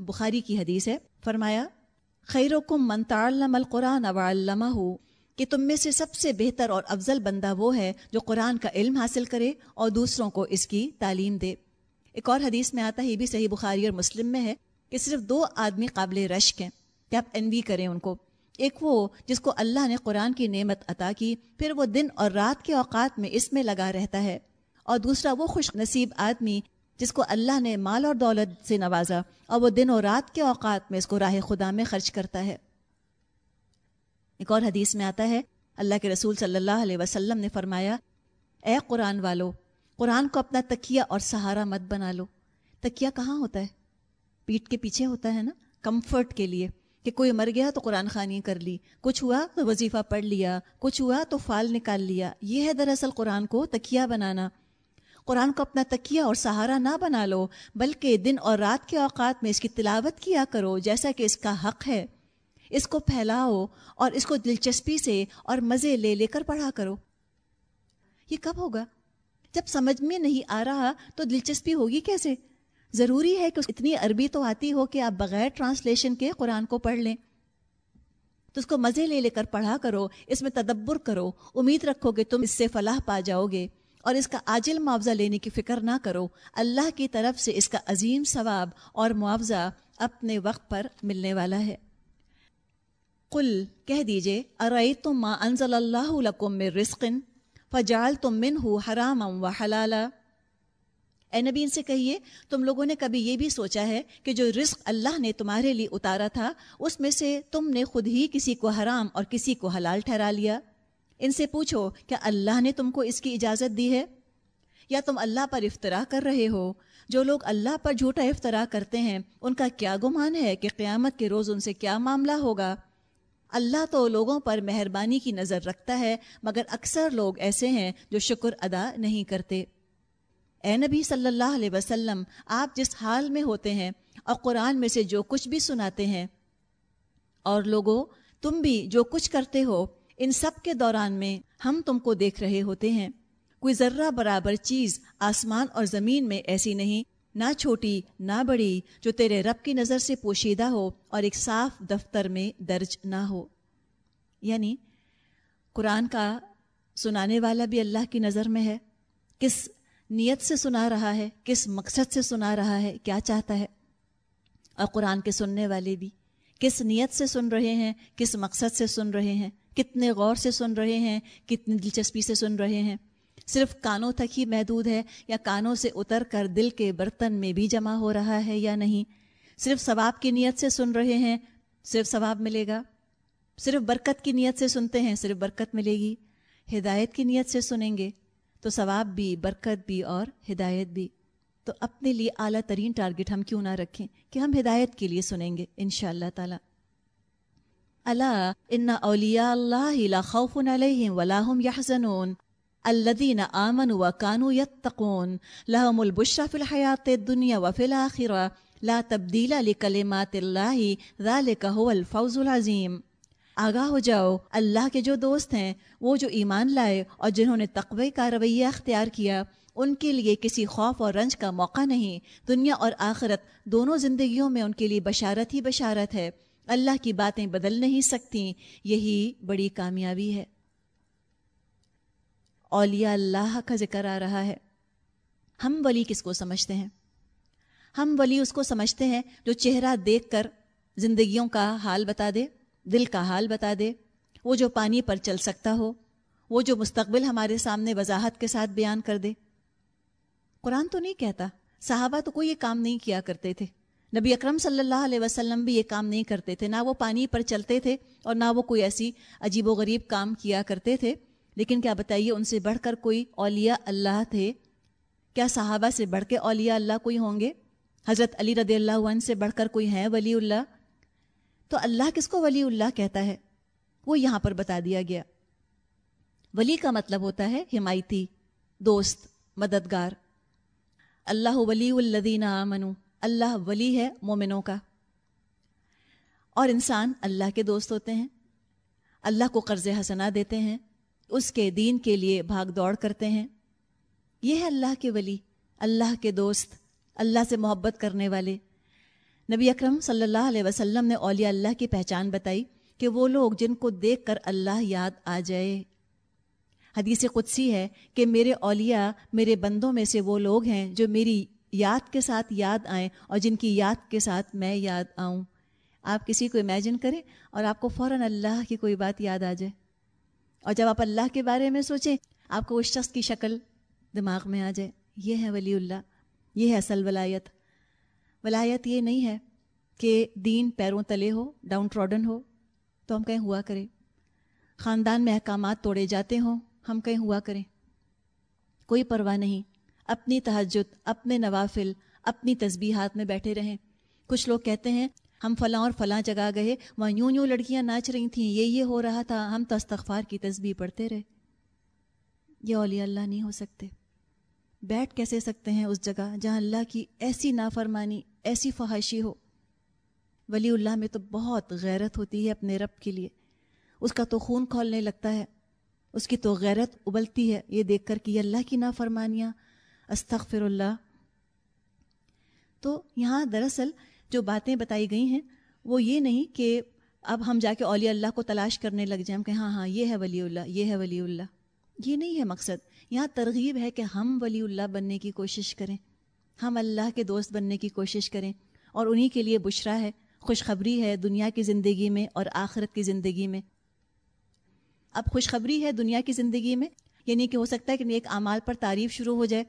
بخاری کی حدیث ہے، فرمایا خیر و کم منتعلم القرآن علامہ ہو کہ تم میں سے سب سے بہتر اور افضل بندہ وہ ہے جو قرآن کا علم حاصل کرے اور دوسروں کو اس کی تعلیم دے۔ ایک اور حدیث میں آتا ہی بھی صحیح بخاری اور مسلم میں ہے کہ صرف دو آدمی قابل رشک ہیں، کہ آپ انوی کریں ان کو۔ ایک وہ جس کو اللہ نے قرآن کی نعمت عطا کی، پھر وہ دن اور رات کے اوقات میں اس میں لگا رہتا ہے۔ اور دوسرا وہ خوش نصیب آدمی جس کو اللہ نے مال اور دولت سے نوازا اور وہ دن اور رات کے اوقات میں اس کو راہ خدا میں خرچ کرتا ہے۔ ایک اور حدیث میں آتا ہے، اللہ کے رسول صلی اللہ علیہ وسلم نے فرمایا، اے قرآن والو، قرآن کو اپنا تکیہ اور سہارا مت بنا لو۔ تکیہ کہاں ہوتا ہے؟ پیٹ کے پیچھے ہوتا ہے نا؟ کمفرٹ کے لیے۔ کہ کوئی مر گیا تو قرآن خانی کر لی، کچھ ہوا تو وظیفہ پڑھ لیا، کچھ ہوا تو فال نکال لیا۔ یہ ہے دراصل قرآن کو تکیہ بنانا۔ قرآن کو اپنا تکیہ اور سہارا نہ بنا لو، بلکہ دن اور رات کے اوقات میں اس کی تلاوت کیا کرو جیسا کہ اس کا حق ہے۔ اس کو پھیلاؤ اور اس کو دلچسپی سے اور مزے لے لے کر پڑھا کرو۔ یہ کب ہوگا؟ جب سمجھ میں نہیں آ رہا تو دلچسپی ہوگی کیسے؟ ضروری ہے کہ اتنی عربی تو آتی ہو کہ آپ بغیر ٹرانسلیشن کے قرآن کو پڑھ لیں۔ تو اس کو مزے لے لے کر پڑھا کرو، اس میں تدبر کرو، امید رکھو گے تم اس سے فلاح پا جاؤ گے۔ اور اس کا عاجل معاوضہ لینے کی فکر نہ کرو۔ اللہ کی طرف سے اس کا عظیم ثواب اور معاوضہ اپنے وقت پر ملنے والا ہے۔ قل، کہہ دیجیے ارئی تم ماں انزل اللہ میں رسقن فجال تم من ہو حرام و حلالہ اے نبی، ان سے کہیے، تم لوگوں نے کبھی یہ بھی سوچا ہے کہ جو رزق اللہ نے تمہارے لیے اتارا تھا، اس میں سے تم نے خود ہی کسی کو حرام اور کسی کو حلال ٹھہرا لیا۔ ان سے پوچھو، کیا اللہ نے تم کو اس کی اجازت دی ہے؟ یا تم اللہ پر افطرا کر رہے ہو؟ جو لوگ اللہ پر جھوٹا افطرا کرتے ہیں، ان کا کیا گمان ہے کہ قیامت کے روز ان سے کیا معاملہ ہوگا؟ اللہ تو لوگوں پر مہربانی کی نظر رکھتا ہے، مگر اکثر لوگ ایسے ہیں جو شکر ادا نہیں کرتے۔ اے نبی صلی اللہ علیہ وسلم، آپ جس حال میں ہوتے ہیں اور قرآن میں سے جو کچھ بھی سناتے ہیں، اور لوگوں تم بھی جو کچھ کرتے ہو ان سب کے دوران میں ہم تم کو دیکھ رہے ہوتے ہیں۔ کوئی ذرہ برابر چیز آسمان اور زمین میں ایسی نہیں، نہ چھوٹی، نہ بڑی، جو تیرے رب کی نظر سے پوشیدہ ہو اور ایک صاف دفتر میں درج نہ ہو۔ یعنی قرآن کا سنانے والا بھی اللہ کی نظر میں ہے۔ کس نیت سے سنا رہا ہے، کس مقصد سے سنا رہا ہے، کیا چاہتا ہے؟ اور قرآن کے سننے والے بھی کس نیت سے سن رہے ہیں، کس مقصد سے سن رہے ہیں؟ کتنے غور سے سن رہے ہیں، کتنی دلچسپی سے سن رہے ہیں۔ صرف کانوں تک ہی محدود ہے یا کانوں سے اتر کر دل کے برتن میں بھی جمع ہو رہا ہے یا نہیں؟ صرف ثواب کی نیت سے سن رہے ہیں، صرف ثواب ملے گا۔ صرف برکت کی نیت سے سنتے ہیں، صرف برکت ملے گی۔ ہدایت کی نیت سے سنیں گے تو ثواب بھی، برکت بھی اور ہدایت بھی۔ تو اپنے لیے اعلیٰ ترین ٹارگٹ ہم کیوں نہ رکھیں کہ ہم ہدایت کے لیے سنیں گے ان شاء اللہ تعالیٰ۔ اللہ ان اولیا اللہ خوف علیہم ولاحم یحزنون الذین آمنوا وکانوا یتقون لهم البشرى فی الحیات الدنیا وفی الاخرہ لا تبدیل لکلمات اللہ ذالک هو الفوز العظیم آگاہ ہو جاؤ، اللہ کے جو دوست ہیں، وہ جو ایمان لائے اور جنہوں نے تقوی کا رویہ اختیار کیا، ان کے لیے کسی خوف اور رنج کا موقع نہیں. دنیا اور آخرت دونوں زندگیوں میں ان کے لیے بشارت ہی بشارت ہے۔ اللہ کی باتیں بدل نہیں سکتی یہی بڑی کامیابی ہے۔ اولیاء اللہ کا ذکر آ رہا ہے۔ ہم ولی کس کو سمجھتے ہیں؟ ہم ولی اس کو سمجھتے ہیں جو چہرہ دیکھ کر زندگیوں کا حال بتا دے، دل کا حال بتا دے۔ وہ جو پانی پر چل سکتا ہو، وہ جو مستقبل ہمارے سامنے وضاحت کے ساتھ بیان کر دے۔ قرآن تو نہیں کہتا، صحابہ تو کوئی یہ کام نہیں کیا کرتے تھے۔ نبی اکرم صلی اللہ علیہ وسلم بھی یہ کام نہیں کرتے تھے، نہ وہ پانی پر چلتے تھے اور نہ وہ کوئی ایسی عجیب و غریب کام کیا کرتے تھے۔ لیکن کیا بتائیے، ان سے بڑھ کر کوئی اولیاء اللہ تھے؟ کیا صحابہ سے بڑھ کے اولیاء اللہ کوئی ہوں گے؟ حضرت علی رضی اللہ عنہ سے بڑھ کر کوئی ہیں ولی اللہ؟ تو اللہ کس کو ولی اللہ کہتا ہے؟ وہ یہاں پر بتا دیا گیا۔ ولی کا مطلب ہوتا ہے حمایتی، دوست، مددگار۔ اللہ ولی الدین منو اللہ ولی ہے مومنوں کا۔ اور انسان اللہ کے دوست ہوتے ہیں، اللہ کو قرض حسنا دیتے ہیں، اس کے دین کے لیے بھاگ دوڑ کرتے ہیں۔ یہ ہے اللہ کے ولی، اللہ کے دوست، اللہ سے محبت کرنے والے۔ نبی اکرم صلی اللہ علیہ وسلم نے اولیاء اللہ کی پہچان بتائی کہ وہ لوگ جن کو دیکھ کر اللہ یاد آ جائے۔ حدیث قدسی ہے کہ میرے اولیاء میرے بندوں میں سے وہ لوگ ہیں جو میری یاد کے ساتھ یاد آئیں اور جن کی یاد کے ساتھ میں یاد آؤں۔ آپ کسی کو امیجن کریں اور آپ کو فوراً اللہ کی کوئی بات یاد آ جائے۔ اور جب آپ اللہ کے بارے میں سوچیں، آپ کو اس شخص کی شکل دماغ میں آ جائے۔ یہ ہے ولی اللہ، یہ ہے اصل ولایت۔ ولایت یہ نہیں ہے کہ دین پیروں تلے ہو ڈاؤن ٹراڈن ہو، تو ہم کہیں ہوا کریں۔ خاندان میں احکامات توڑے جاتے ہوں، ہم کہیں ہوا کریں۔ کوئی پرواہ نہیں۔ اپنی تہجد، اپنے نوافل، اپنی تسبیحات میں بیٹھے رہیں۔ کچھ لوگ کہتے ہیں، ہم فلاں اور فلاں جگہ گئے، وہاں یوں یوں لڑکیاں ناچ رہی تھیں، یہ یہ ہو رہا تھا، ہم تو استغفار کی تسبیح پڑھتے رہے۔ یہ اولیاء اللہ نہیں ہو سکتے۔ بیٹھ کیسے سکتے ہیں اس جگہ جہاں اللہ کی ایسی نافرمانی، ایسی فحاشی ہو؟ ولی اللہ میں تو بہت غیرت ہوتی ہے اپنے رب کے لیے۔ اس کا تو خون کھولنے لگتا ہے۔ اس کی تو غیرت ابلتی ہے۔ یہ دیکھ کر کہ یہ اللہ کی نافرمانیاں استغفر اللہ۔ تو یہاں دراصل جو باتیں بتائی گئی ہیں، وہ یہ نہیں کہ اب ہم جا کے اولیاء اللہ کو تلاش کرنے لگ جائیں کہ ہاں ہاں یہ ہے ولی اللہ، یہ ہے ولی اللہ۔ یہ نہیں ہے مقصد۔ یہاں ترغیب ہے کہ ہم ولی اللہ بننے کی کوشش کریں، ہم اللہ کے دوست بننے کی کوشش کریں۔ اور انہی کے لیے بشرا ہے، خوشخبری ہے دنیا کی زندگی میں اور آخرت کی زندگی میں۔ اب خوشخبری ہے دنیا کی زندگی میں یعنی کہ ہو سکتا ہے کہ نیک اعمال پر تعریف شروع ہو جائے۔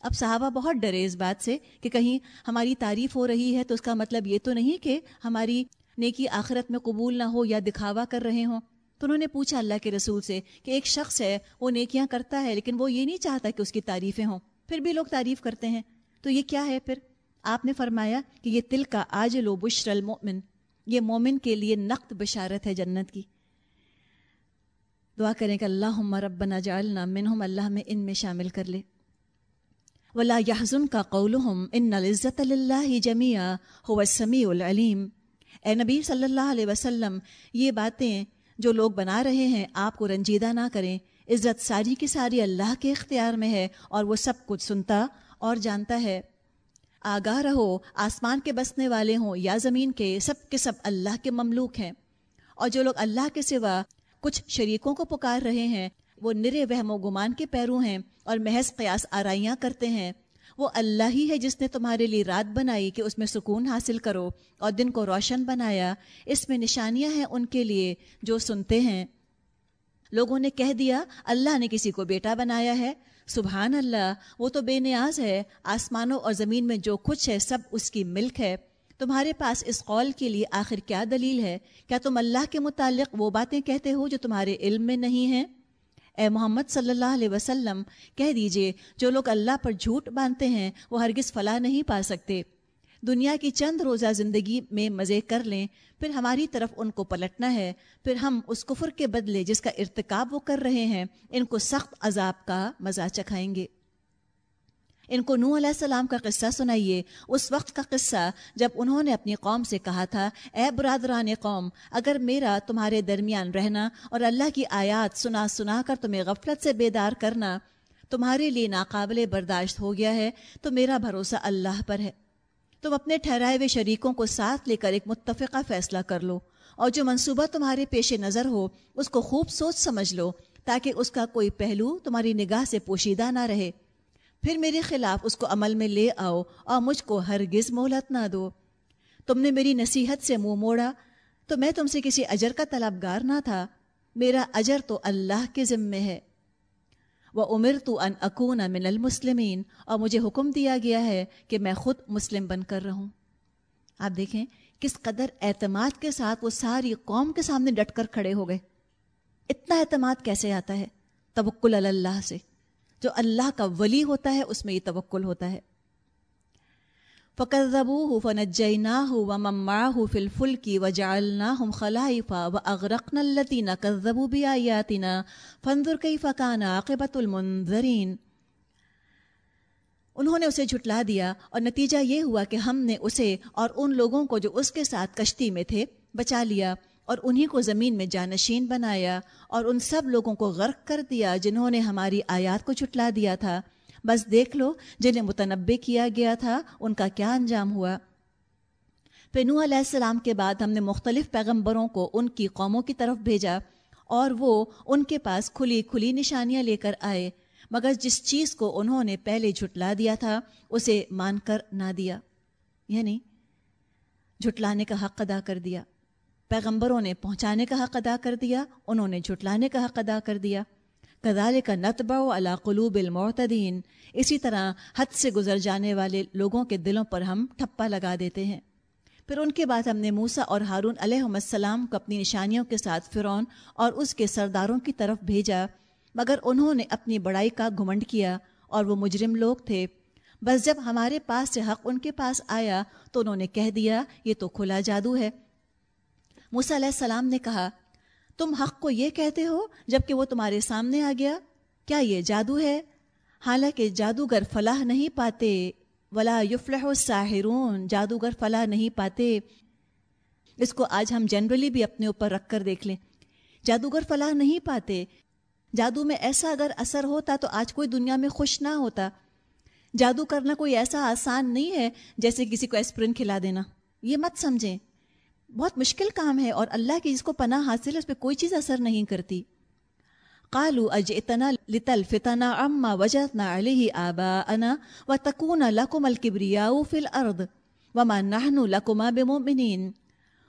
اب صحابہ بہت ڈرے اس بات سے کہ کہیں ہماری تعریف ہو رہی ہے تو اس کا مطلب یہ تو نہیں کہ ہماری نیکی آخرت میں قبول نہ ہو یا دکھاوا کر رہے ہوں۔ تو انہوں نے پوچھا اللہ کے رسول سے کہ ایک شخص ہے، وہ نیکیاں کرتا ہے لیکن وہ یہ نہیں چاہتا کہ اس کی تعریفیں ہوں۔ پھر بھی لوگ تعریف کرتے ہیں۔ تو یہ کیا ہے پھر؟ آپ نے فرمایا کہ یہ تل کا آج لو بشر المؤمن، یہ مومن کے لیے نقد بشارت ہے جنت کی۔ دعا کریں کہ اللہ ربنا جعلنا منہم، اللہ میں ان میں شامل کر لے۔ ولا یحزن کا قولہم ان العزت للہ جمیع هو السمیع العلیم اے نبی صلی اللہ علیہ وسلم، یہ باتیں جو لوگ بنا رہے ہیں، آپ کو رنجیدہ نہ کریں۔ عزت ساری کی ساری اللہ کے اختیار میں ہے اور وہ سب کچھ سنتا اور جانتا ہے۔ آگاہ رہو، آسمان کے بسنے والے ہوں یا زمین کے، سب کے سب اللہ کے مملوک ہیں۔ اور جو لوگ اللہ کے سوا کچھ شریکوں کو پکار رہے ہیں وہ نرے وہم و گمان کے پیرو ہیں اور محض قیاس آرائیاں کرتے ہیں۔ وہ اللہ ہی ہے جس نے تمہارے لیے رات بنائی کہ اس میں سکون حاصل کرو اور دن کو روشن بنایا۔ اس میں نشانیاں ہیں ان کے لیے جو سنتے ہیں۔ لوگوں نے کہہ دیا، اللہ نے کسی کو بیٹا بنایا ہے۔ سبحان اللہ، وہ تو بے نیاز ہے۔ آسمانوں اور زمین میں جو کچھ ہے سب اس کی ملک ہے۔ تمہارے پاس اس قول کے لیے آخر کیا دلیل ہے؟ کیا تم اللہ کے متعلق وہ باتیں کہتے ہو جو تمہارے علم میں نہیں ہیں؟ اے محمد صلی اللہ علیہ وسلم، کہہ دیجیے، جو لوگ اللہ پر جھوٹ باندھتے ہیں، وہ ہرگز فلاح نہیں پا سکتے۔ دنیا کی چند روزہ زندگی میں مزے کر لیں، پھر ہماری طرف ان کو پلٹنا ہے، پھر ہم اس کفر کے بدلے جس کا ارتکاب وہ کر رہے ہیں، ان کو سخت عذاب کا مزہ چکھائیں گے۔ ان کو نوح علیہ السلام کا قصہ سنائیے۔ اس وقت کا قصہ جب انہوں نے اپنی قوم سے کہا تھا، اے برادران قوم، اگر میرا تمہارے درمیان رہنا اور اللہ کی آیات سنا سنا کر تمہیں غفلت سے بیدار کرنا تمہارے لیے ناقابل برداشت ہو گیا ہے، تو میرا بھروسہ اللہ پر ہے۔ تم اپنے ٹھہرائے ہوئے شریکوں کو ساتھ لے کر ایک متفقہ فیصلہ کر لو اور جو منصوبہ تمہارے پیش نظر ہو، اس کو خوب سوچ سمجھ لو تاکہ اس کا کوئی پہلو تمہاری نگاہ سے پوشیدہ نہ رہے۔ پھر میرے خلاف اس کو عمل میں لے آؤ اور مجھ کو ہرگز مہلت نہ دو۔ تم نے میری نصیحت سے منہ موڑا، تو میں تم سے کسی اجر کا طلبگار نہ تھا۔ میرا اجر تو اللہ کے ذمے ہے۔ وہ عمر تو ان اکون من المسلمین۔ اور مجھے حکم دیا گیا ہے کہ میں خود مسلم بن کر رہوں۔ آپ دیکھیں کس قدر اعتماد کے ساتھ وہ ساری قوم کے سامنے ڈٹ کر کھڑے ہو گئے۔ اتنا اعتماد کیسے آتا ہے؟ توکل اللہ سے۔ جو اللہ کا ولی ہوتا ہے، اس میں یہ توکل ہوتا ہے۔ فقربو ہو فنجینا ہو و مما ہو فَقَذَّبُوهُ فَنَجَّيْنَاهُ وَمَمَّعَهُ فِي الْفُلْكِ وَجَعَلْنَاهُمْ خَلَائِفَ وَأَغْرَقْنَا الَّذِينَ كَذَّبُوا بِآيَاتِنَا فَانظُرْ كَيْفَ كَانَ عَاقِبَةُ الْمُنذَرِينَ۔ انہوں نے اسے جھٹلا دیا اور نتیجہ یہ ہوا کہ ہم نے اسے اور ان لوگوں کو جو اس کے ساتھ کشتی میں تھے، بچا لیا۔ اور انہی کو زمین میں جانشین بنایا اور ان سب لوگوں کو غرق کر دیا جنہوں نے ہماری آیات کو چھٹلا دیا تھا۔ بس دیکھ لو جنہیں متنبع کیا گیا تھا، ان کا کیا انجام ہوا۔ پھر نوح علیہ السلام کے بعد ہم نے مختلف پیغمبروں کو ان کی قوموں کی طرف بھیجا اور وہ ان کے پاس کھلی کھلی نشانیاں لے کر آئے۔ مگر جس چیز کو انہوں نے پہلے جھٹلا دیا تھا، اسے مان کر نہ دیا۔ یعنی جھٹلانے کا حق ادا کر دیا۔ پیغمبروں نے پہنچانے کا حق ادا کر دیا، انہوں نے جھٹلانے کا حق ادا کر دیا۔ کدال کا نتبا و قلوب المعتدین۔ اسی طرح حد سے گزر جانے والے لوگوں کے دلوں پر ہم ٹھپا لگا دیتے ہیں۔ پھر ان کے بعد ہم نے موسا اور ہارون علیہ السلام کو اپنی نشانیوں کے ساتھ فرعون اور اس کے سرداروں کی طرف بھیجا، مگر انہوں نے اپنی بڑائی کا گھمنڈ کیا اور وہ مجرم لوگ تھے۔ بس جب ہمارے پاس سے حق ان کے پاس آیا تو انہوں نے کہہ دیا، یہ تو کھلا جادو ہے۔ موسیٰ علیہ السلام نے کہا، تم حق کو یہ کہتے ہو جبکہ وہ تمہارے سامنے آ گیا؟ کیا یہ جادو ہے؟ حالانکہ جادوگر فلاح نہیں پاتے، ولا یفلح الساحرون، جادوگر فلاح نہیں پاتے۔ اس کو آج ہم جنرلی بھی اپنے اوپر رکھ کر دیکھ لیں۔ جادوگر فلاح نہیں پاتے۔ جادو میں ایسا اگر اثر ہوتا تو آج کوئی دنیا میں خوش نہ ہوتا۔ جادو کرنا کوئی ایسا آسان نہیں ہے جیسے کسی کو ایسپرن کھلا دینا۔ یہ مت سمجھیں۔ بہت مشکل کام ہے اور اللہ کی جس کو پناہ حاصل ہے، اس پہ کوئی چیز اثر نہیں کرتی۔ قالو اج اتنا لتل فتنا اما وجتنا علیہ آبا انا و تکون لکم الکبریا فی الارض وما نحن لکما بمؤمنین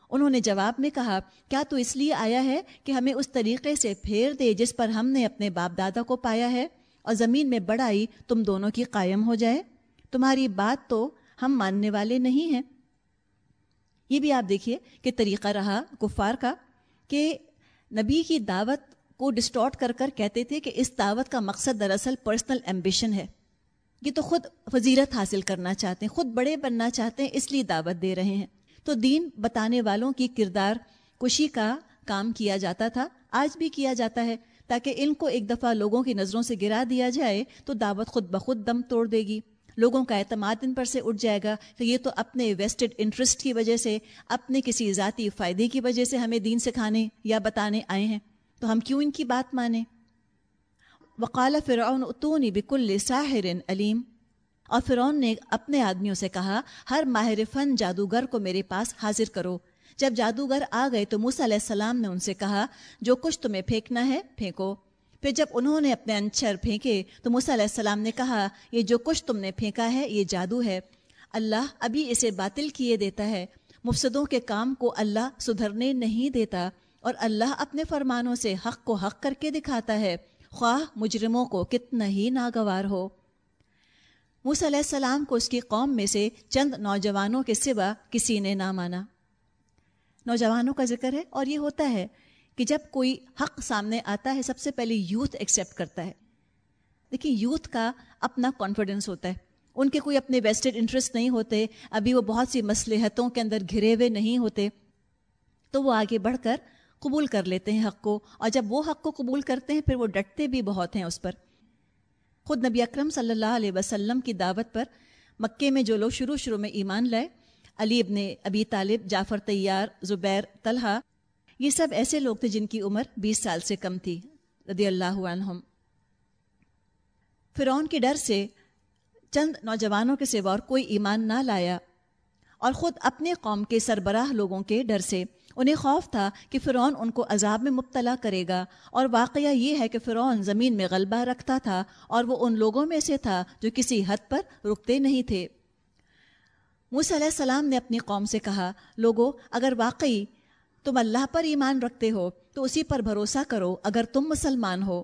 انہوں نے جواب میں کہا، کیا تو اس لیے آیا ہے کہ ہمیں اس طریقے سے پھیر دے جس پر ہم نے اپنے باپ دادا کو پایا ہے اور زمین میں بڑائی تم دونوں کی قائم ہو جائے؟ تمہاری بات تو ہم ماننے والے نہیں ہیں۔ یہ بھی آپ دیکھیے کہ طریقہ رہا کفار کا کہ نبی کی دعوت کو ڈسٹارٹ کر کر کہتے تھے کہ اس دعوت کا مقصد دراصل پرسنل ایمبیشن ہے۔ یہ تو خود فضیرت حاصل کرنا چاہتے ہیں، خود بڑے بننا چاہتے ہیں، اس لیے دعوت دے رہے ہیں۔ تو دین بتانے والوں کی کردار کشی کا کام کیا جاتا تھا، آج بھی کیا جاتا ہے۔ تاکہ ان کو ایک دفعہ لوگوں کی نظروں سے گرا دیا جائے تو دعوت خود بخود دم توڑ دے گی۔ لوگوں کا اعتماد ان پر سے اٹھ جائے گا کہ یہ تو اپنے ویسٹڈ انٹرسٹ کی وجہ سے، اپنے کسی ذاتی فائدے کی وجہ سے ہمیں دین سکھانے یا بتانے آئے ہیں۔ تو ہم کیوں ان کی بات مانیں؟ وقال فرعون اتونی بکل ساحر علیم۔ اور فرعون نے اپنے آدمیوں سے کہا، ہر ماہر فن جادوگر کو میرے پاس حاضر کرو۔ جب جادوگر آ گئے تو موسیٰ علیہ السلام نے ان سے کہا، جو کچھ تمہیں پھینکنا ہے، پھینکو۔ پھر جب انہوں نے اپنے انچر پھینکے تو موسیٰ علیہ السلام نے کہا، یہ جو کچھ تم نے پھینکا ہے، یہ جادو ہے۔ اللہ ابھی اسے باطل کیے دیتا ہے۔ مفسدوں کے کام کو اللہ سدھرنے نہیں دیتا اور اللہ اپنے فرمانوں سے حق کو حق کر کے دکھاتا ہے۔ خواہ مجرموں کو کتنا ہی ناگوار ہو۔ موسیٰ علیہ السلام کو اس کی قوم میں سے چند نوجوانوں کے سوا کسی نے نہ مانا۔ نوجوانوں کا ذکر ہے اور یہ ہوتا ہے کہ جب کوئی حق سامنے آتا ہے، سب سے پہلے یوتھ ایکسیپٹ کرتا ہے۔ دیکھیں، یوتھ کا اپنا کانفیڈنس ہوتا ہے۔ ان کے کوئی اپنے ویسٹڈ انٹرسٹ نہیں ہوتے۔ ابھی وہ بہت سی مسلحتوں کے اندر گھرے ہوئے نہیں ہوتے۔ تو وہ آگے بڑھ کر قبول کر لیتے ہیں حق کو۔ اور جب وہ حق کو قبول کرتے ہیں، پھر وہ ڈٹتے بھی بہت ہیں اس پر۔ خود نبی اکرم صلی اللہ علیہ وسلم کی دعوت پر مکے میں جو لوگ شروع شروع میں ایمان لائے، علی ابن ابی طالب، جعفر تیار زبیر، طلحہ یہ سب ایسے لوگ تھے جن کی عمر بیس سال سے کم تھی، رضی اللہ عنہم۔ فرعون کے ڈر سے چند نوجوانوں کے سوا اور کوئی ایمان نہ لایا اور خود اپنے قوم کے سربراہ لوگوں کے ڈر سے۔ انہیں خوف تھا کہ فرعون ان کو عذاب میں مبتلا کرے گا اور واقعہ یہ ہے کہ فرعون زمین میں غلبہ رکھتا تھا اور وہ ان لوگوں میں سے تھا جو کسی حد پر رکتے نہیں تھے۔ موسیٰ علیہ السلام نے اپنی قوم سے کہا، لوگو، اگر واقعی تم اللہ پر ایمان رکھتے ہو، تو اسی پر بھروسہ کرو اگر تم مسلمان ہو۔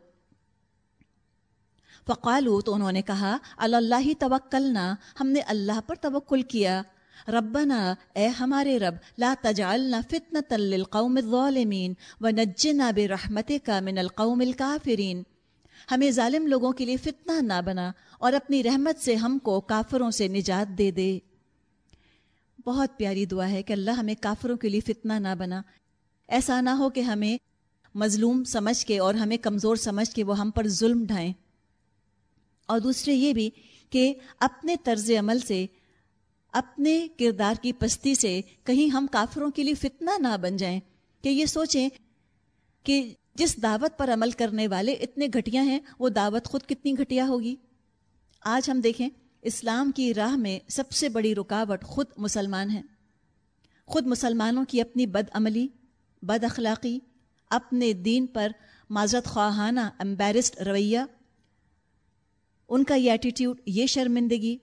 فقالو تو انہوں نے کہا اللہ توکلنا، ہم نے اللہ پر توکل کیا۔ ربنا، اے ہمارے رب، لا تجعلنا فتنة للقوم الظالمین، ونجنا برحمتك من القوم الكافرین۔ ہمیں ظالم لوگوں کے لیے فتنہ نہ بنا اور اپنی رحمت سے ہم کو کافروں سے نجات دے دے۔ بہت پیاری دعا ہے کہ اللہ ہمیں کافروں کے لیے فتنہ نہ بنا۔ ایسا نہ ہو کہ ہمیں مظلوم سمجھ کے اور ہمیں کمزور سمجھ کے وہ ہم پر ظلم ڈھائیں۔ اور دوسرے یہ بھی کہ اپنے طرز عمل سے، اپنے کردار کی پستی سے کہیں ہم کافروں کے لیے فتنہ نہ بن جائیں۔ کہ یہ سوچیں کہ جس دعوت پر عمل کرنے والے اتنے گھٹیا ہیں، وہ دعوت خود کتنی گھٹیا ہوگی۔ آج ہم دیکھیں اسلام کی راہ میں سب سے بڑی رکاوٹ خود مسلمان ہیں۔ خود مسلمانوں کی اپنی بد عملی، بد اخلاقی، اپنے دین پر معذرت خواہانہ امبیرسڈ رویہ۔ ان کا یہ ایٹیٹیوڈ یہ شرمندگی۔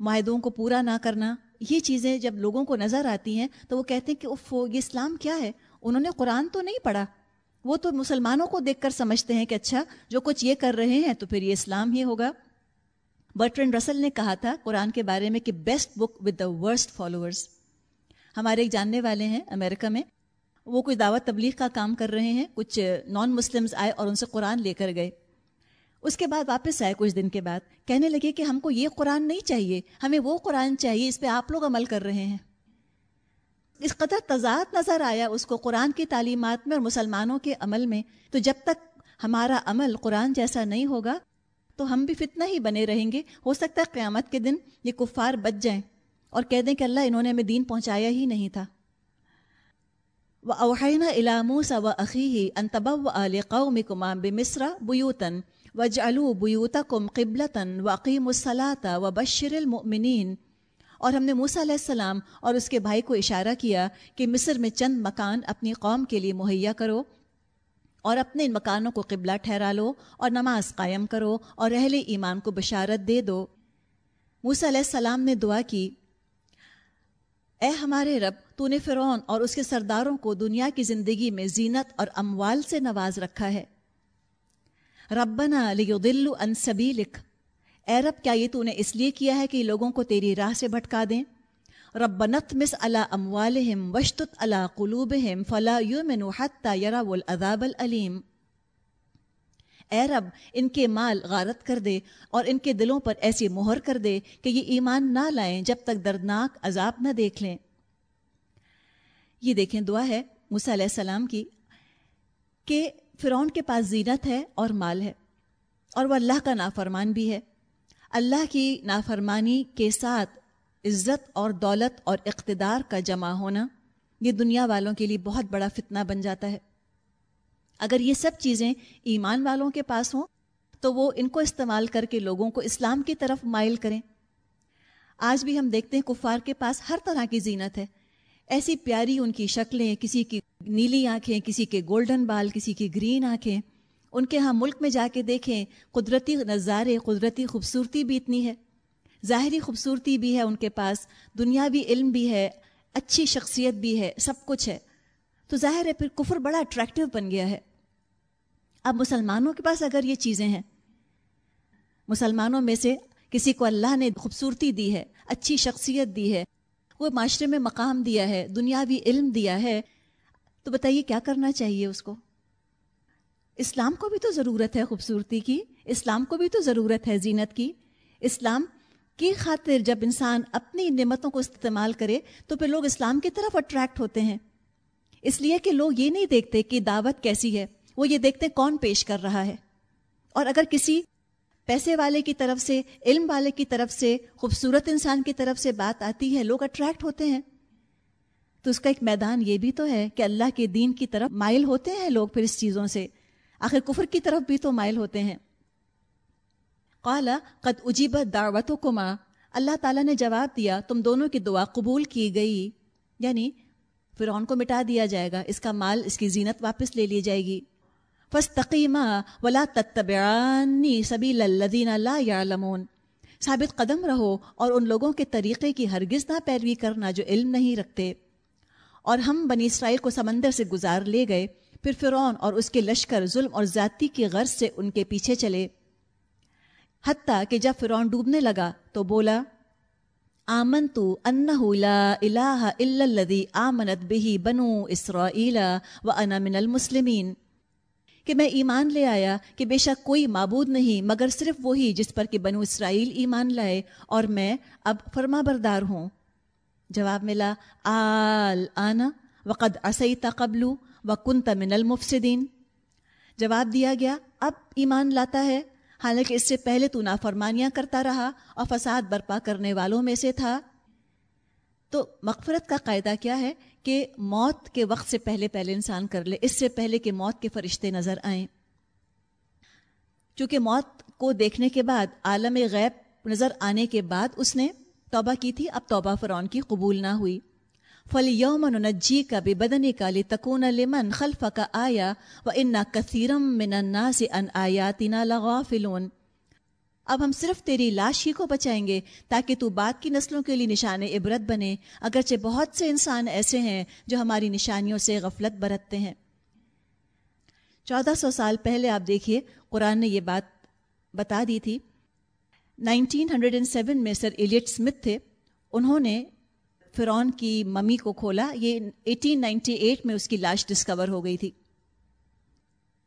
معاہدوں کو پورا نہ کرنا۔ یہ چیزیں جب لوگوں کو نظر آتی ہیں تو وہ کہتے ہیں کہ اف یہ اسلام کیا ہے؟ انہوں نے قرآن تو نہیں پڑھا۔ وہ تو مسلمانوں کو دیکھ کر سمجھتے ہیں کہ اچھا جو کچھ یہ کر رہے ہیں تو پھر یہ اسلام ہی ہوگا۔ برٹرن رسل نے کہا تھا قرآن کے بارے میں کہ best book with the worst followers ہمارے ایک جاننے والے ہیں امریکہ میں. وہ کوئی دعوت تبلیغ کا کام کر رہے ہیں. کچھ نان مسلمز آئے اور ان سے قرآن لے کر گئے. اس کے بعد واپس آئے کچھ دن کے بعد. کہنے لگے کہ ہم کو یہ قرآن نہیں چاہیے. ہمیں وہ قرآن چاہیے اس پہ آپ لوگ عمل کر رہے ہیں. اس قدر تضاد نظر آیا اس کو قرآن کی تعلیمات میں اور مسلمانوں کے عمل میں. تو جب تک ہمارا عمل قرآن جیسا نہیں ہوگا تو ہم بھی فتنہ ہی بنے رہیں گے۔ ہو سکتا ہے قیامت کے دن یہ کفار بچ جائیں اور کہہ دیں کہ اللہ انہوں نے ہمیں دین پہنچایا ہی نہیں تھا۔ اوحینا الاموس و عقی انتبا و عل قوم کمام بمصرا بیوتن و جلو بیوتا کم قبلتاً و عقیم و بشر المؤمنین اور ہم نے موسیٰ علیہ السلام اور اس کے بھائی کو اشارہ کیا کہ مصر میں چند مکان اپنی قوم کے لیے مہیا کرو۔ اور اپنے ان مکانوں کو قبلہ ٹھہرا لو اور نماز قائم کرو اور اہل ایمان کو بشارت دے دو۔ موسیٰ علیہ السلام نے دعا کی، اے ہمارے رب تو نے فرعون اور اس کے سرداروں کو دنیا کی زندگی میں زینت اور اموال سے نواز رکھا ہے۔ ربنا لیضلوا عن سبیلک۔ اے رب، کیا یہ تو نے اس لیے کیا ہے کہ لوگوں کو تیری راہ سے بھٹکا دیں؟ ربنت مس اللہ اموالہم وشتت اللہ قلوبہم فلا یؤمنوا حتی یروا العذاب العلیم اے رب، ان کے مال غارت کر دے اور ان کے دلوں پر ایسی مہر کر دے کہ یہ ایمان نہ لائیں جب تک دردناک عذاب نہ دیکھ لیں۔ یہ دیکھیں دعا ہے موسیٰ علیہ السلام کی کہ فرعون کے پاس زینت ہے اور مال ہے اور وہ اللہ کا نافرمان بھی ہے۔ اللہ کی نافرمانی کے ساتھ عزت اور دولت اور اقتدار کا جمع ہونا یہ دنیا والوں کے لیے بہت بڑا فتنہ بن جاتا ہے۔ اگر یہ سب چیزیں ایمان والوں کے پاس ہوں، تو وہ ان کو استعمال کر کے لوگوں کو اسلام کی طرف مائل کریں۔ آج بھی ہم دیکھتے ہیں کفار کے پاس ہر طرح کی زینت ہے۔ ایسی پیاری ان کی شکلیں، کسی کی نیلی آنکھیں، کسی کے گولڈن بال، کسی کی گرین آنکھیں۔ ان کے ہاں ملک میں جا کے دیکھیں، قدرتی نظارے، قدرتی خوبصورتی بھی اتنی ہے۔ ظاہری خوبصورتی بھی ہے ان کے پاس، دنیاوی علم بھی ہے، اچھی شخصیت بھی ہے، سب کچھ ہے۔ تو ظاہر ہے پھر کفر بڑا اٹریکٹیو بن گیا ہے۔ اب مسلمانوں کے پاس اگر یہ چیزیں ہیں، مسلمانوں میں سے کسی کو اللہ نے خوبصورتی دی ہے، اچھی شخصیت دی ہے، وہ معاشرے میں مقام دیا ہے، دنیاوی علم دیا ہے، تو بتائیے کیا کرنا چاہیے اس کو؟ اسلام کو بھی تو ضرورت ہے خوبصورتی کی، اسلام کو بھی تو ضرورت ہے زینت کی۔ اسلام کی خاطر جب انسان اپنی نعمتوں کو استعمال کرے تو پھر لوگ اسلام کی طرف اٹریکٹ ہوتے ہیں۔ اس لیے کہ لوگ یہ نہیں دیکھتے کہ دعوت کیسی ہے، وہ یہ دیکھتے کون پیش کر رہا ہے۔ اور اگر کسی پیسے والے کی طرف سے، علم والے کی طرف سے، خوبصورت انسان کی طرف سے بات آتی ہے، لوگ اٹریکٹ ہوتے ہیں۔ تو اس کا ایک میدان یہ بھی تو ہے کہ اللہ کے دین کی طرف مائل ہوتے ہیں لوگ پھر اس چیزوں سے۔ آخر کفر کی طرف بھی تو مائل ہوتے ہیں۔ قالا قد اجیبت دعوت اللہ تعالیٰ نے جواب دیا، تم دونوں کی دعا قبول کی گئی. یعنی فرعون کو مٹا دیا جائے گا، اس کا مال، اس کی زینت واپس لے لی جائے گی۔ فس تقیمہ ولا تتبعانی سبیل الذین لا یعلمون۔ ثابت قدم رہو اور ان لوگوں کے طریقے کی ہرگز نہ پیروی کرنا جو علم نہیں رکھتے۔ اور ہم بنی اسرائیل کو سمندر سے گزار لے گئے، پھر فرعون اور اس کے لشکر، ظلم اور ذاتی کی غرض سے ان کے پیچھے چلے۔ حتیٰ کہ جب فرعون ڈوبنے لگا تو بولا آمن تو انہ لا الہ الا الذی آمنت بہی بنو اسرائیل و انا من المسلمین۔ کہ میں ایمان لے آیا کہ بے شک کوئی معبود نہیں، مگر صرف وہی جس پر کہ بنو اسرائیل ایمان لائے اور میں اب فرما بردار ہوں۔ جواب ملا، آل آنا وقد عصیت قبل و کنت من المفسدین۔ جواب دیا گیا، اب ایمان لاتا ہے حالانکہ اس سے پہلے تو نافرمانیاں کرتا رہا اور فساد برپا کرنے والوں میں سے تھا۔ تو مغفرت کا قاعدہ کیا ہے کہ موت کے وقت سے پہلے پہلے انسان کر لے، اس سے پہلے کہ موت کے فرشتے نظر آئیں۔ چونکہ موت کو دیکھنے کے بعد، عالم غیب نظر آنے کے بعد اس نے توبہ کی تھی، اب توبہ فرعون کی قبول نہ ہوئی۔ فل یوم نجی کا بے بدنی کا لی تکون لمن خلف کا آیا و انا کثیرم من الناس ان آیاتنا لغافلون۔ اب ہم صرف تیری لاش ہی کو بچائیں گے تاکہ تو بعد کی نسلوں کے لیے نشان عبرت بنے، اگرچہ بہت سے انسان ایسے ہیں جو ہماری نشانیوں سے غفلت برتتے ہیں۔ چودہ سو سال پہلے آپ دیکھیے، قرآن نے یہ بات بتا دی تھی۔ نائنٹین ہنڈریڈ اینڈ سیون میں سر ایلیٹ اسمتھ تھے، انہوں نے فرعون کی ممی کو کھولا، یہ ایٹین نائنٹی ایٹ میں اس کی لاش ڈسکور ہو گئی تھی۔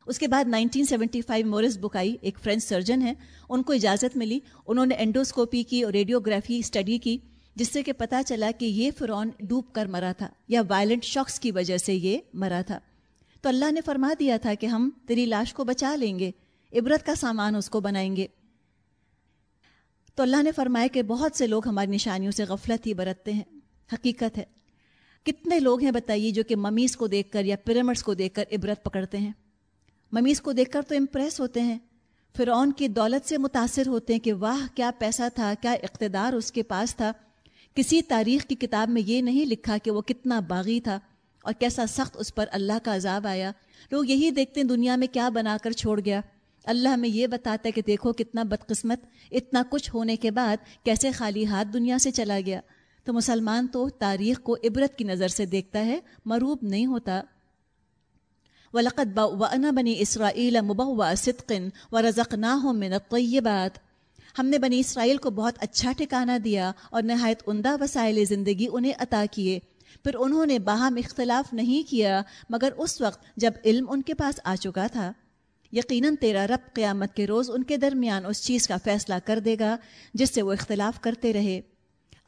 اس کے بعد نائنٹین سیونٹی فائیو مورس بک آئی، ایک فرینچ سرجن ہے ان کو اجازت ملی۔ انہوں نے انڈوسکوپی کی اور ریڈیوگرافی اسٹڈی کی، جس سے کہ پتہ چلا کہ یہ فرعون ڈوب کر مرا تھا یا وائلنٹ شاکس کی وجہ سے یہ مرا تھا۔ تو اللہ نے فرما دیا تھا کہ ہم تیری لاش کو بچا لیں گے، عبرت کا سامان اس کو بنائیں گے۔ تو اللہ نے فرمایا کہ بہت سے لوگ ہماری نشانیوں سے غفلت ہی برتتے ہیں۔ حقیقت ہے۔ کتنے لوگ ہیں بتائیے جو کہ ممیز کو دیکھ کر یا پیرامڈس کو دیکھ کر عبرت پکڑتے ہیں؟ ممیز کو دیکھ کر تو امپریس ہوتے ہیں۔ فرعون کی دولت سے متاثر ہوتے ہیں کہ واہ، کیا پیسہ تھا، کیا اقتدار اس کے پاس تھا۔ کسی تاریخ کی کتاب میں یہ نہیں لکھا کہ وہ کتنا باغی تھا اور کیسا سخت اس پر اللہ کا عذاب آیا۔ لوگ یہی دیکھتے ہیں، دنیا میں کیا بنا کر چھوڑ گیا۔ اللہ ہمیں یہ بتاتا ہے کہ دیکھو کتنا بدقسمت، اتنا کچھ ہونے کے بعد کیسے خالی ہاتھ دنیا سے چلا گیا۔ تو مسلمان تو تاریخ کو عبرت کی نظر سے دیکھتا ہے، مروب نہیں ہوتا۔ ولقت و بنی اسرائیل مبوا صدقن و رزق نہ ہو بات ہم نے بنی اسرائیل کو بہت اچھا ٹھکانہ دیا اور نہایت عمدہ وسائل زندگی انہیں عطا کیے۔ پھر انہوں نے باہم اختلاف نہیں کیا، مگر اس وقت جب علم ان کے پاس آ چکا تھا۔ یقیناً تیرا رب قیامت کے روز ان کے درمیان اس چیز کا فیصلہ کر دے گا، جس سے وہ اختلاف کرتے رہے۔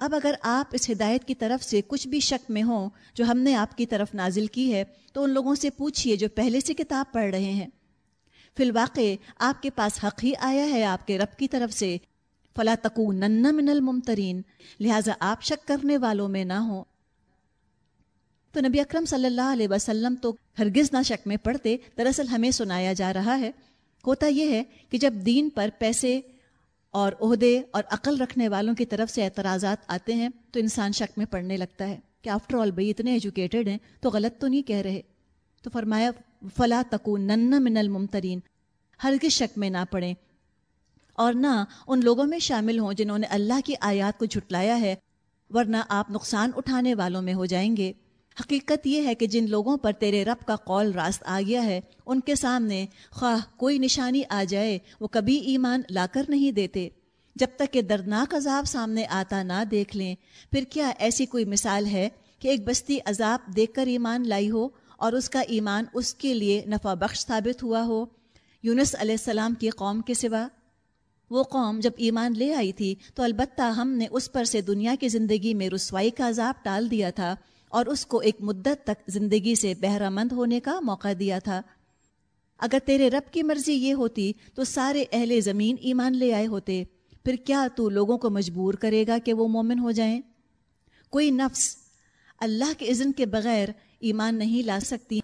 اب اگر آپ اس ہدایت کی طرف سے کچھ بھی شک میں ہوں جو ہم نے آپ کی طرف نازل کی ہے، تو ان لوگوں سے پوچھئے جو پہلے سے کتاب پڑھ رہے ہیں۔ فی الواقع، آپ کے پاس حق ہی آیا ہے آپ کے رب کی طرف سے۔ فلا تکو نن من الممترین، لہٰذا آپ شک کرنے والوں میں نہ ہوں۔ تو نبی اکرم صلی اللہ علیہ وسلم تو ہرگز نہ شک میں پڑھتے، دراصل ہمیں سنایا جا رہا ہے۔ ہوتا یہ ہے کہ جب دین پر پیسے اور عہدے اور عقل رکھنے والوں کی طرف سے اعتراضات آتے ہیں تو انسان شک میں پڑھنے لگتا ہے کہ آفٹر آل بھائی اتنے ایجوکیٹڈ ہیں تو غلط تو نہیں کہہ رہے۔ تو فرمایا، فلا تکو نن من الممترین، ہرگز شک میں نہ پڑھیں اور نہ ان لوگوں میں شامل ہوں جنہوں نے اللہ کی آیات کو جھٹلایا ہے، ورنہ آپ نقصان اٹھانے والوں میں ہو جائیں گے۔ حقیقت یہ ہے کہ جن لوگوں پر تیرے رب کا قول راست آ گیا ہے، ان کے سامنے خواہ کوئی نشانی آ جائے، وہ کبھی ایمان لا کر نہیں دیتے۔ جب تک کہ دردناک عذاب سامنے آتا نہ دیکھ لیں، پھر کیا ایسی کوئی مثال ہے کہ ایک بستی عذاب دیکھ کر ایمان لائی ہو اور اس کا ایمان اس کے لیے نفع بخش ثابت ہوا ہو؟ یونس علیہ السلام کی قوم کے سوا۔ وہ قوم جب ایمان لے آئی تھی تو البتہ ہم نے اس پر سے دنیا کی زندگی میں رسوائی کا عذاب ٹال دیا تھا۔ اور اس کو ایک مدت تک زندگی سے بہرہ مند ہونے کا موقع دیا تھا۔ اگر تیرے رب کی مرضی یہ ہوتی تو سارے اہل زمین ایمان لے آئے ہوتے۔ پھر کیا تو لوگوں کو مجبور کرے گا کہ وہ مومن ہو جائیں؟ کوئی نفس اللہ کے اذن کے بغیر ایمان نہیں لا سکتی۔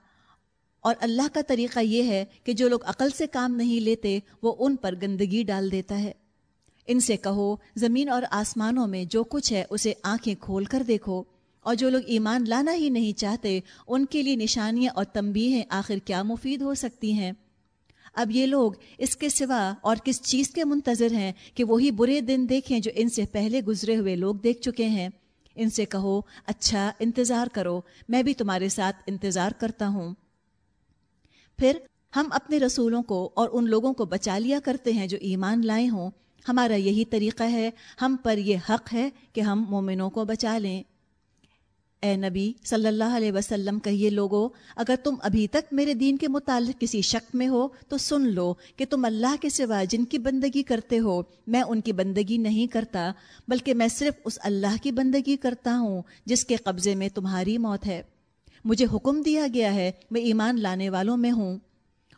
اور اللہ کا طریقہ یہ ہے کہ جو لوگ عقل سے کام نہیں لیتے وہ ان پر گندگی ڈال دیتا ہے۔ ان سے کہو، زمین اور آسمانوں میں جو کچھ ہے اسے آنکھیں کھول کر دیکھو۔ اور جو لوگ ایمان لانا ہی نہیں چاہتے، ان کے لیے نشانیاں اور تنبیہیں آخر کیا مفید ہو سکتی ہیں۔ اب یہ لوگ اس کے سوا اور کس چیز کے منتظر ہیں کہ وہی برے دن دیکھیں جو ان سے پہلے گزرے ہوئے لوگ دیکھ چکے ہیں۔ ان سے کہو اچھا انتظار کرو، میں بھی تمہارے ساتھ انتظار کرتا ہوں۔ پھر ہم اپنے رسولوں کو اور ان لوگوں کو بچا لیا کرتے ہیں جو ایمان لائے ہوں۔ ہمارا یہی طریقہ ہے، ہم پر یہ حق ہے کہ ہم مومنوں کو بچا لیں۔ اے نبی صلی اللہ علیہ وسلم، کہیے لوگو، اگر تم ابھی تک میرے دین کے متعلق کسی شک میں ہو، تو سن لو کہ تم اللہ کے سوا جن کی بندگی کرتے ہو، میں ان کی بندگی نہیں کرتا، بلکہ میں صرف اس اللہ کی بندگی کرتا ہوں جس کے قبضے میں تمہاری موت ہے۔ مجھے حکم دیا گیا ہے، میں ایمان لانے والوں میں ہوں۔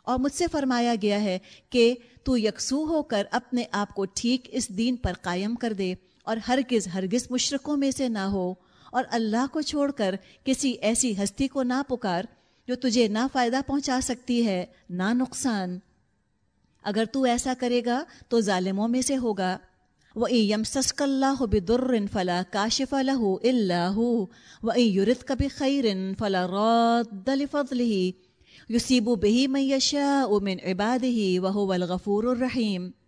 اور مجھ سے فرمایا گیا ہے کہ تو یکسو ہو کر اپنے آپ کو ٹھیک اس دین پر قائم کر دے، اور ہرگز ہرگز مشرقوں میں سے نہ ہو۔ اور اللہ کو چھوڑ کر کسی ایسی ہستی کو نہ پکار جو تجھے نہ فائدہ پہنچا سکتی ہے، نہ نقصان۔ اگر تو ایسا کرے گا تو ظالموں میں سے ہوگا۔ وَإِن يَمْسَسْكَ اللَّهُ بِضُرٍّ فَلَا كَاشِفَ لَهُ إِلَّا هُوَ، وَإِن يُرِدْكَ بِخَيْرٍ فَلَا رَادَّ لِفَضْلِهِ، يُصِيبُ بِهِ مَن يَشَاءُ مِنْ عِبَادِهِ وَهُوَ الْغَفُورُ الرَّحِيمُ۔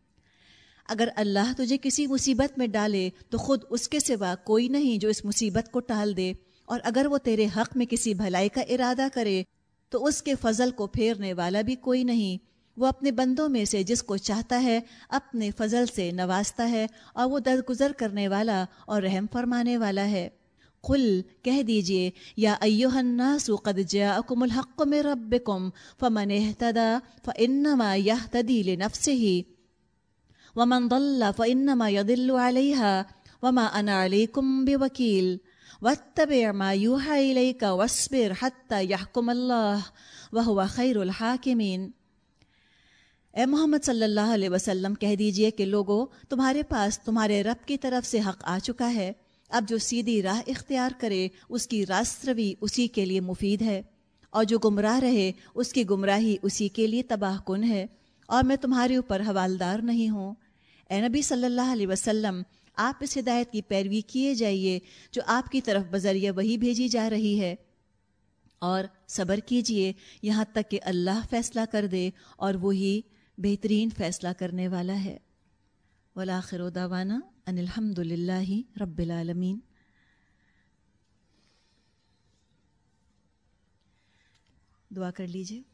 اگر اللہ تجھے کسی مصیبت میں ڈالے تو خود اس کے سوا کوئی نہیں جو اس مصیبت کو ٹال دے۔ اور اگر وہ تیرے حق میں کسی بھلائی کا ارادہ کرے تو اس کے فضل کو پھیرنے والا بھی کوئی نہیں۔ وہ اپنے بندوں میں سے جس کو چاہتا ہے اپنے فضل سے نوازتا ہے اور وہ درگزر کرنے والا اور رحم فرمانے والا ہے۔ قل، کہہ دیجیے، یا ایوہ الناس قد جاءکم الحق من ربکم، فمن اہتدا فانما یہتدی لنفسه ومن ضل فانما يضل عليها وما انا عليكم بوكيل. واتبع ما يوحى اليك واصبر حتى يحكم الله وهو خير الحاكمين. اے محمد صلی اللہ علیہ وسلم، کہہ دیجیے کہ لوگو، تمہارے پاس تمہارے رب کی طرف سے حق آ چکا ہے۔ اب جو سیدھی راہ اختیار کرے، اس کی راست روی اسی کے لیے مفید ہے۔ اور جو گمراہ رہے، اس کی گمراہی اسی کے لیے تباہ کن ہے۔ اور میں تمہارے اوپر حوالدار نہیں ہوں۔ اے نبی صلی اللہ علیہ وسلم، آپ اس ہدایت کی پیروی کیے جائیے جو آپ کی طرف بذریعہ وہی بھیجی جا رہی ہے۔ اور صبر کیجیے یہاں تک کہ اللہ فیصلہ کر دے اور وہی بہترین فیصلہ کرنے والا ہے۔ ولاخر داوانا ان الحمد للہ رب العالمین دعا کر لیجیے